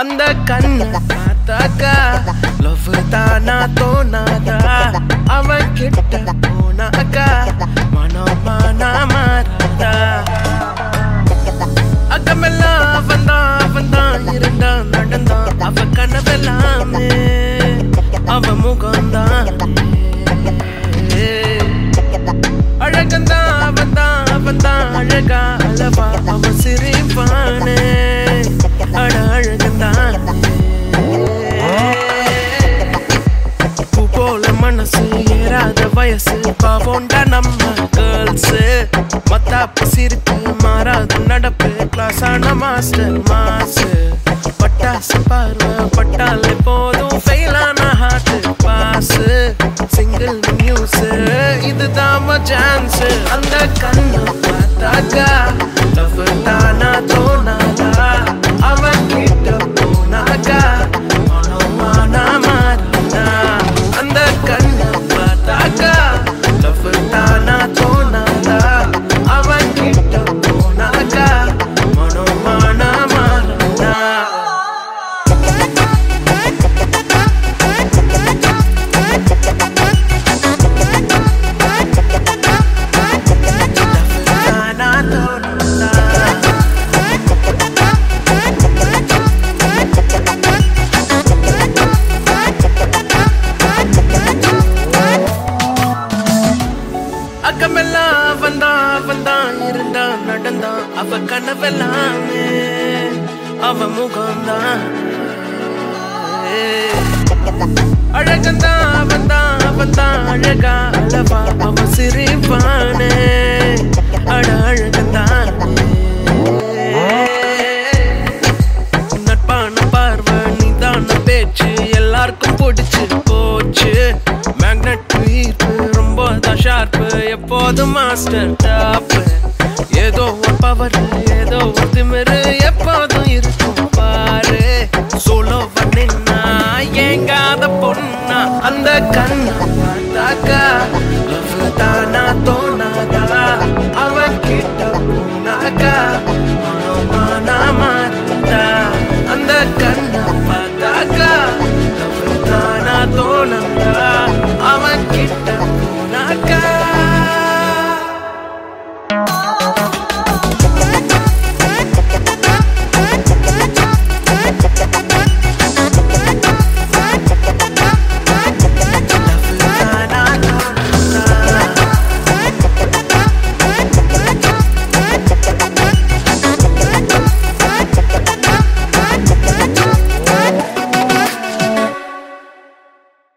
அந்த கண்ணை பார்த்தாக்கா? லவ் தானா தோணாதா? அவன் கிட்ட போனாக்கா? மனம் மானா மாறாதா? அக்கமெல்லாம் அவன் தான் அவன் தான் இருந்தான் நடந்தான். அவ கனவெல்லாமே அவ முகம்தான். அழகந்தான் அவன் தான் அழகா அளவா அவ சிரிப்பான். நம்ம கேர்ள்ஸ் மத்தாப்பு சிரிப்பு மாறாத நடப்பு. கிளாஸ் ஆன மாஸ்டர் மாசு பட்டாசு பார்வை பட்டாலே போதும். ஃபெயிலான ஹார்ட் பாஸ் சிங்கிள் நியூஸ் இதுதான் சான்ஸ் அந்த கண்ணை பார்த்தாக்கா அவ கனவெல்லாமே அவ முகம்தான். அழகந்தான் அவன்தான் அவன்தான் அழகா அளவா அவ சிரிப்பானே. அட அழகந்தான் நட்பான பார்வை நீதான பேச்சு எல்லாருக்கும் பிடிச்சு போச்சு. மேக்னெட் ஈர்ப்பு ரொம்ப தான் ஷார்ப்பு எப்போதும் மாஸ்டர் டாப் ஏதோ பவர் ஏதோ திமிரு எப்போதும் இருக்கும் பாரு. சோலோ பண்ணினா ஏங்காத பொண்ணா அந்த கண்ணா பார்த்தாக்கா தானா தோ